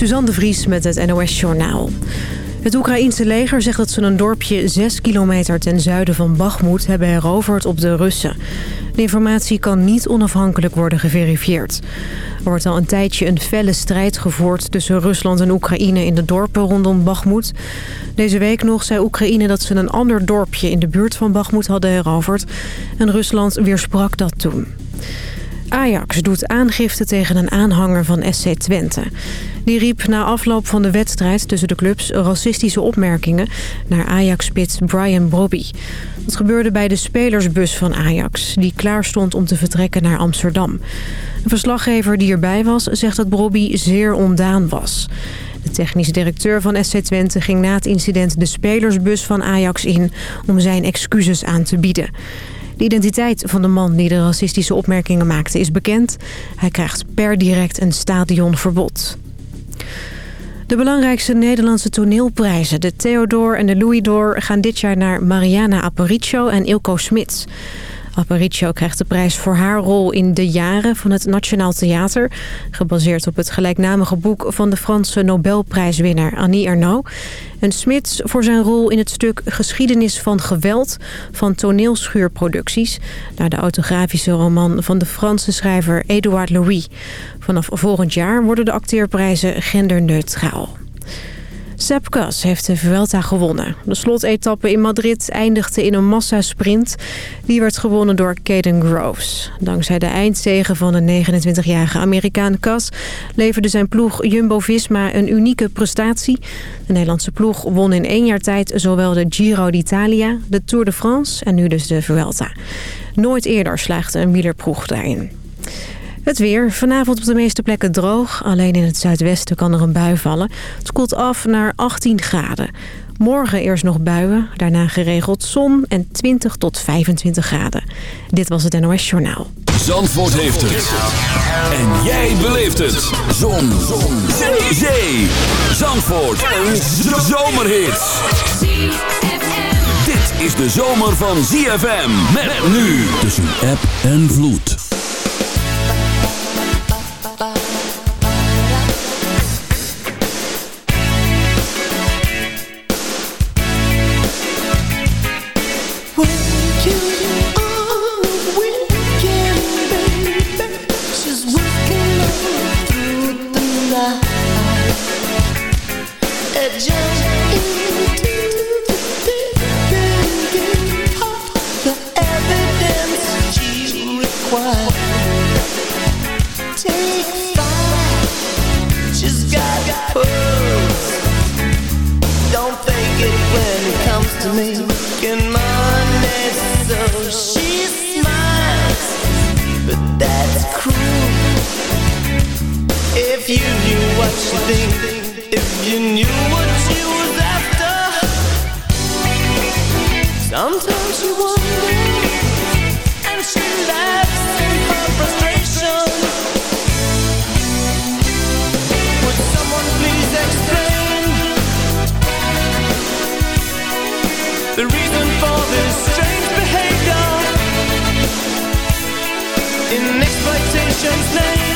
Suzanne de Vries met het NOS Journaal. Het Oekraïense leger zegt dat ze een dorpje 6 kilometer ten zuiden van Bakhmut hebben heroverd op de Russen. De informatie kan niet onafhankelijk worden geverifieerd. Er wordt al een tijdje een felle strijd gevoerd tussen Rusland en Oekraïne in de dorpen rondom Bakhmut. Deze week nog zei Oekraïne dat ze een ander dorpje in de buurt van Bakhmut hadden heroverd. En Rusland weersprak dat toen. Ajax doet aangifte tegen een aanhanger van SC Twente. Die riep na afloop van de wedstrijd tussen de clubs racistische opmerkingen naar Ajax-spits Brian Brobby. Dat gebeurde bij de spelersbus van Ajax, die klaar stond om te vertrekken naar Amsterdam. Een verslaggever die erbij was zegt dat Brobby zeer ondaan was. De technische directeur van SC Twente ging na het incident de spelersbus van Ajax in om zijn excuses aan te bieden. De identiteit van de man die de racistische opmerkingen maakte is bekend. Hij krijgt per direct een stadionverbod. De belangrijkste Nederlandse toneelprijzen, de Theodor en de Louis d'Or... gaan dit jaar naar Mariana Aparicio en Ilko Smits. Aparicio krijgt de prijs voor haar rol in De Jaren van het Nationaal Theater... gebaseerd op het gelijknamige boek van de Franse Nobelprijswinnaar Annie Ernaux. En Smits voor zijn rol in het stuk Geschiedenis van Geweld van toneelschuurproducties... naar de autografische roman van de Franse schrijver Edouard Louis. Vanaf volgend jaar worden de acteerprijzen genderneutraal. Sepp heeft de Vuelta gewonnen. De slotetappe in Madrid eindigde in een massasprint. Die werd gewonnen door Caden Groves. Dankzij de eindzegen van de 29-jarige Amerikaan Kuss... leverde zijn ploeg Jumbo-Visma een unieke prestatie. De Nederlandse ploeg won in één jaar tijd zowel de Giro d'Italia... de Tour de France en nu dus de Vuelta. Nooit eerder slaagde een wielerploeg daarin. Het weer. Vanavond op de meeste plekken droog. Alleen in het zuidwesten kan er een bui vallen. Het koelt af naar 18 graden. Morgen eerst nog buien, daarna geregeld zon en 20 tot 25 graden. Dit was het NOS Journaal. Zandvoort heeft het. En jij beleeft het. Zon. zon. Zee. Zee. Zandvoort. Een zomerhit. Dit is de zomer van ZFM. Met nu tussen app en vloed. What she think. If you knew what she was after. Sometimes you wonder. And she laughs in her frustration. Would someone please explain the reason for this strange behavior? In exploitation's name.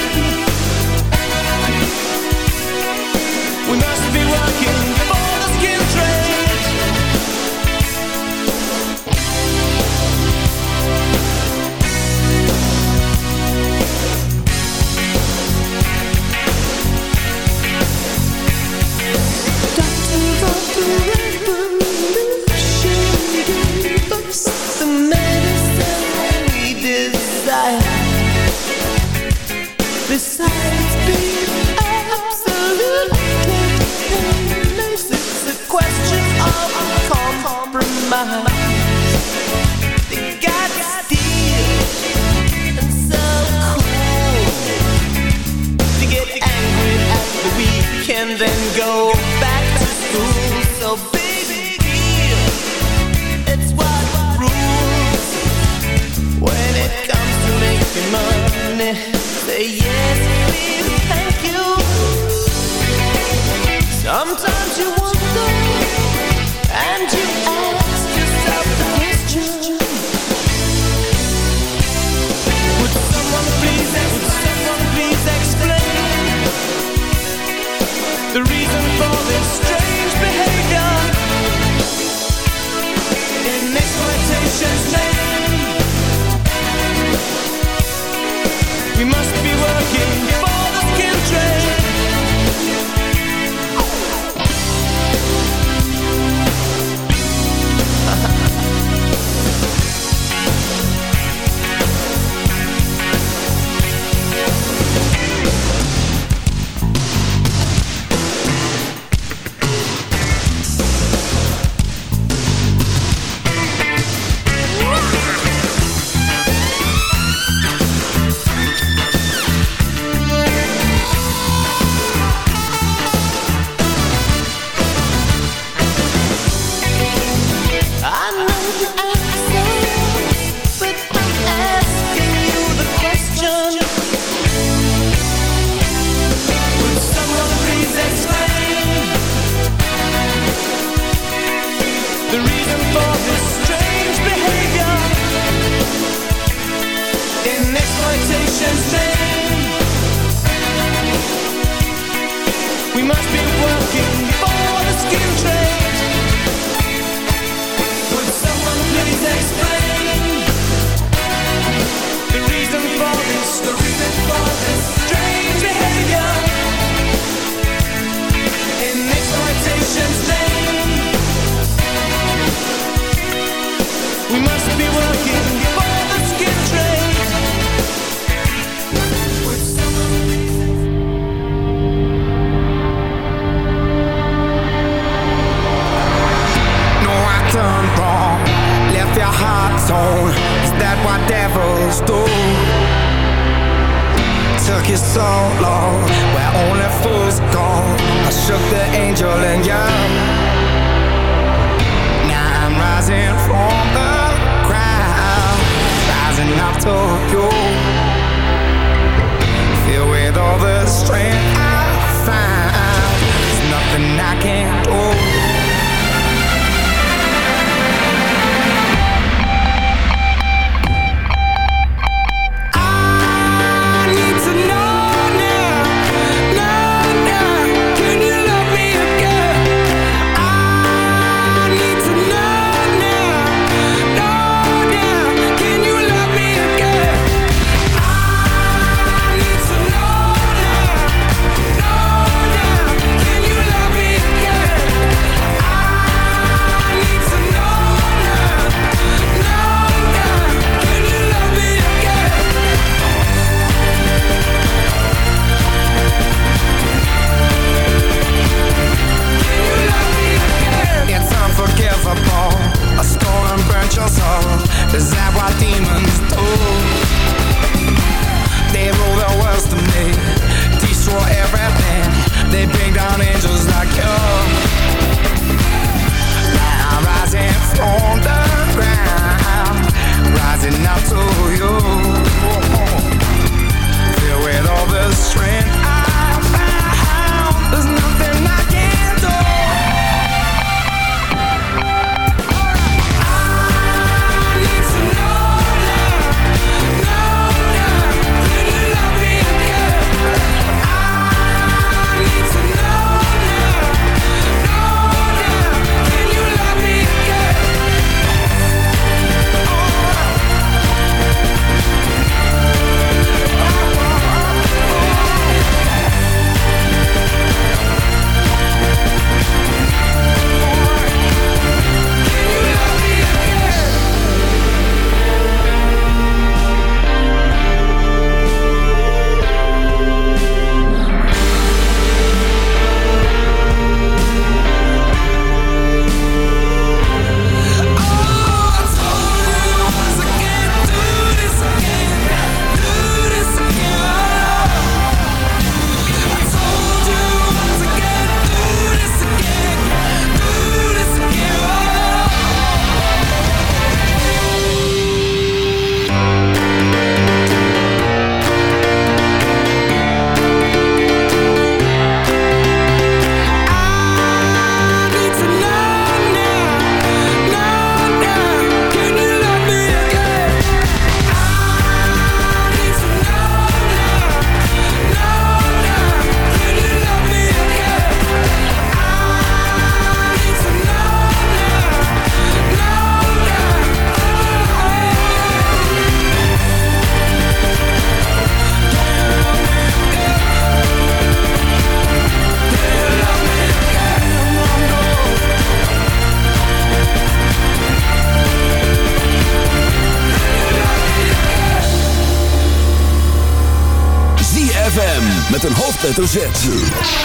Hoofdletter Z.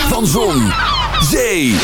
Van Zon, Zee,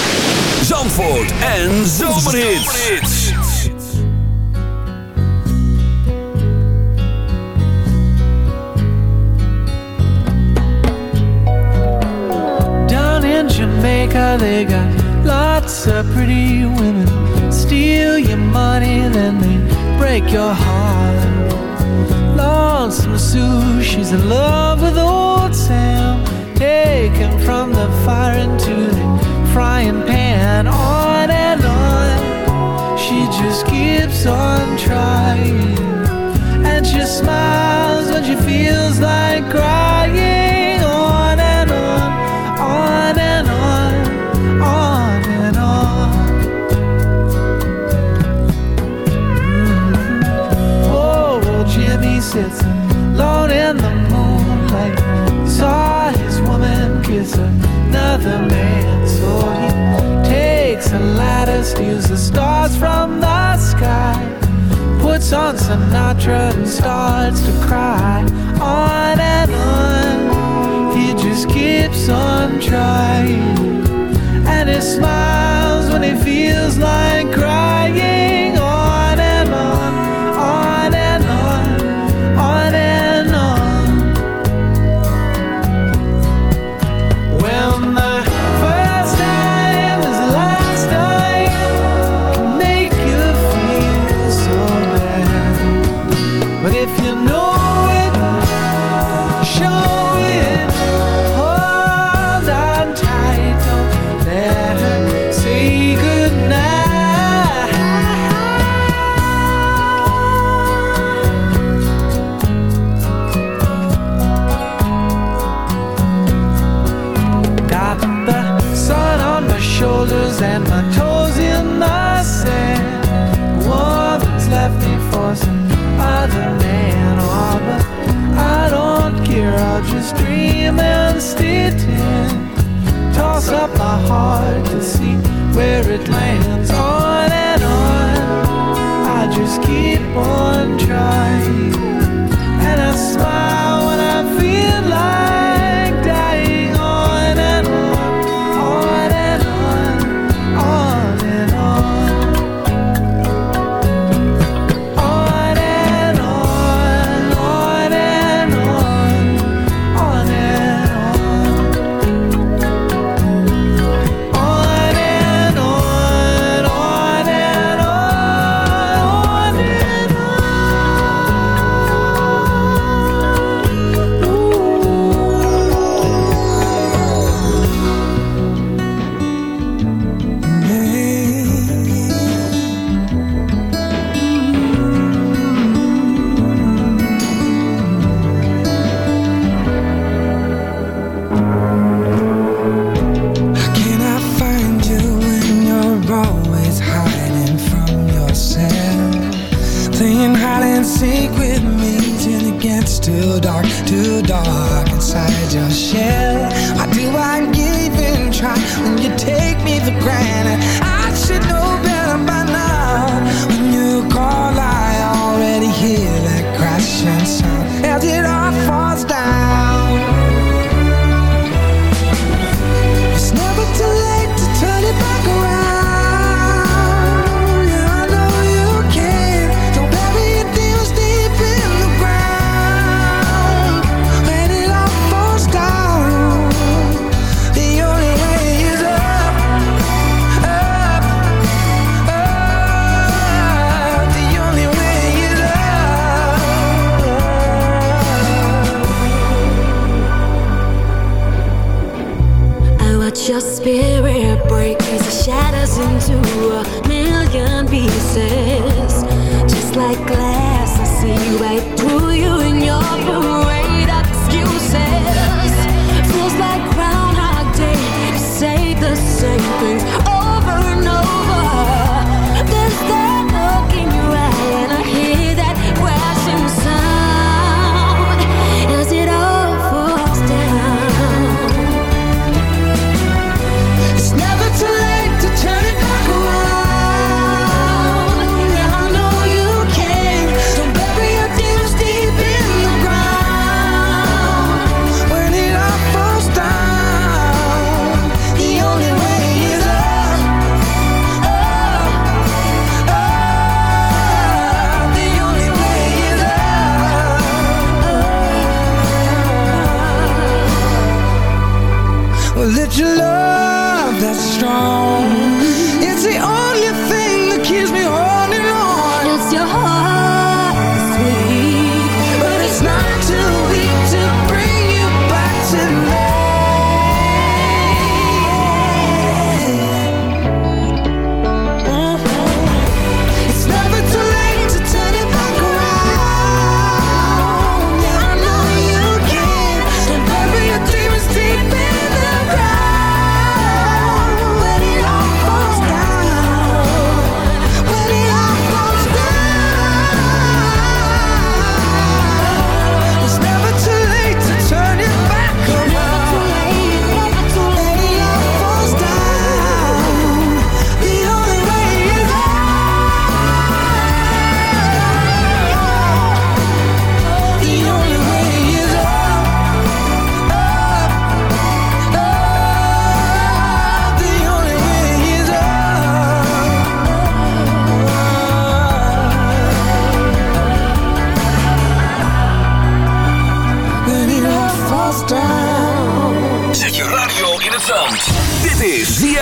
things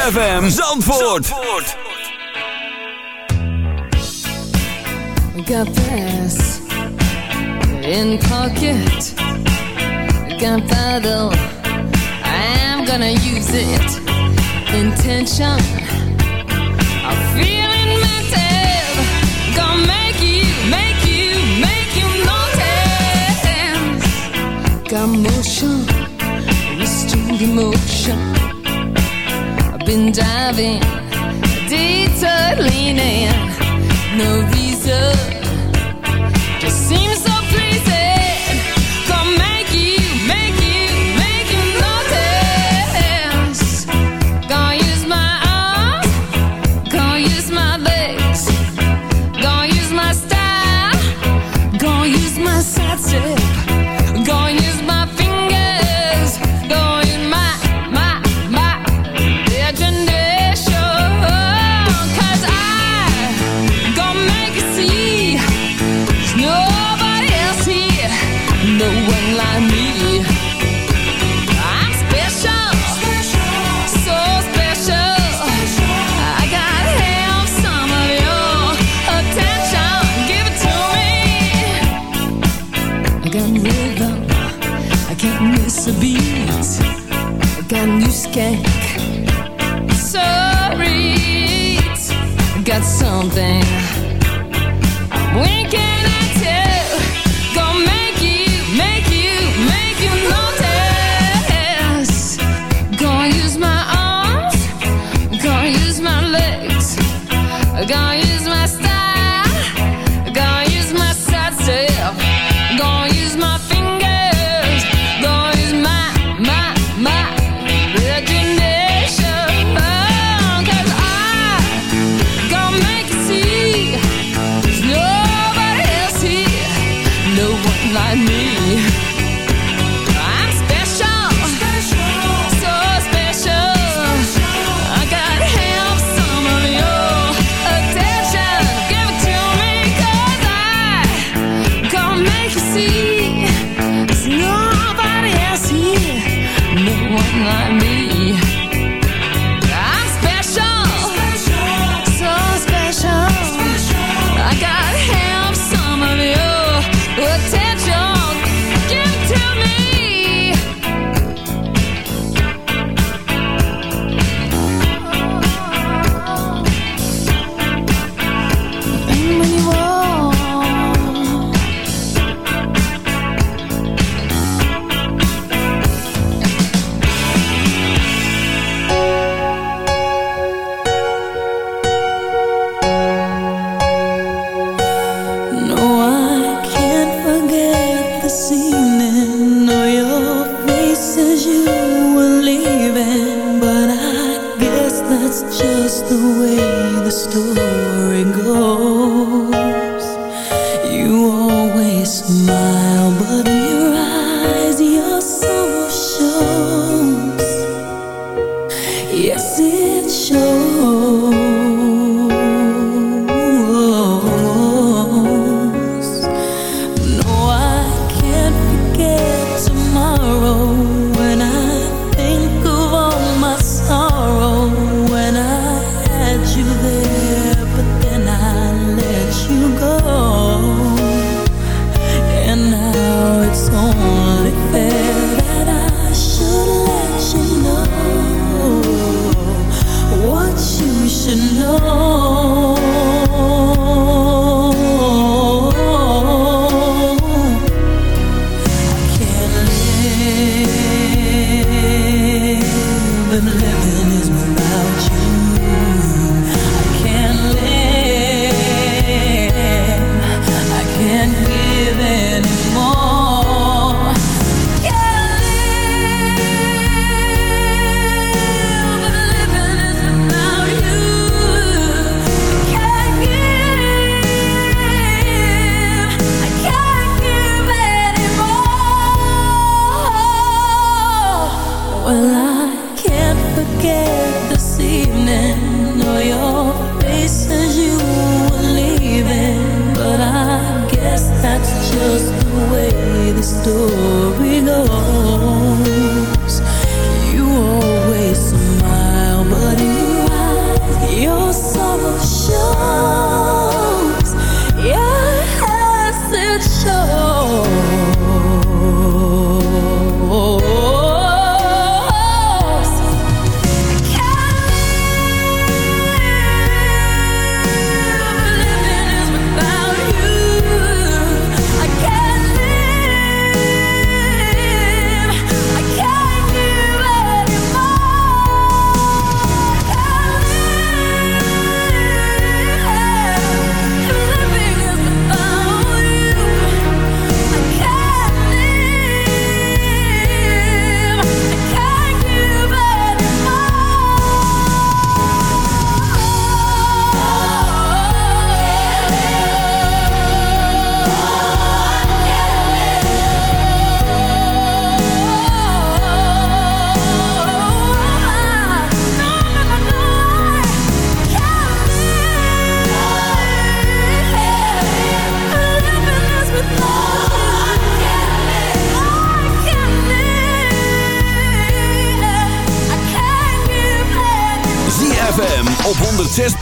ZFM Zandvoort. Zandvoort. Got brass in pocket. Got paddle. I'm gonna use it. Intention. I'm feeling myself. Gonna make you, make you, make you notice. Got motion. Restored emotion been driving, detour leaning, no use my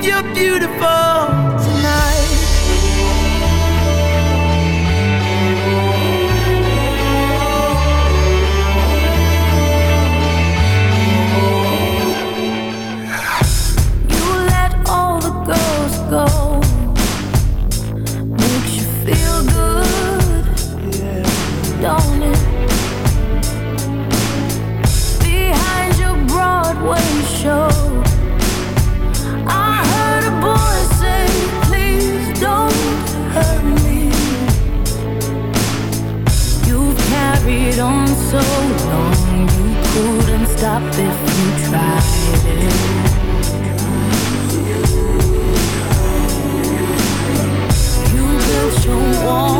beneath your beautiful tried. You built your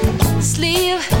sleeve.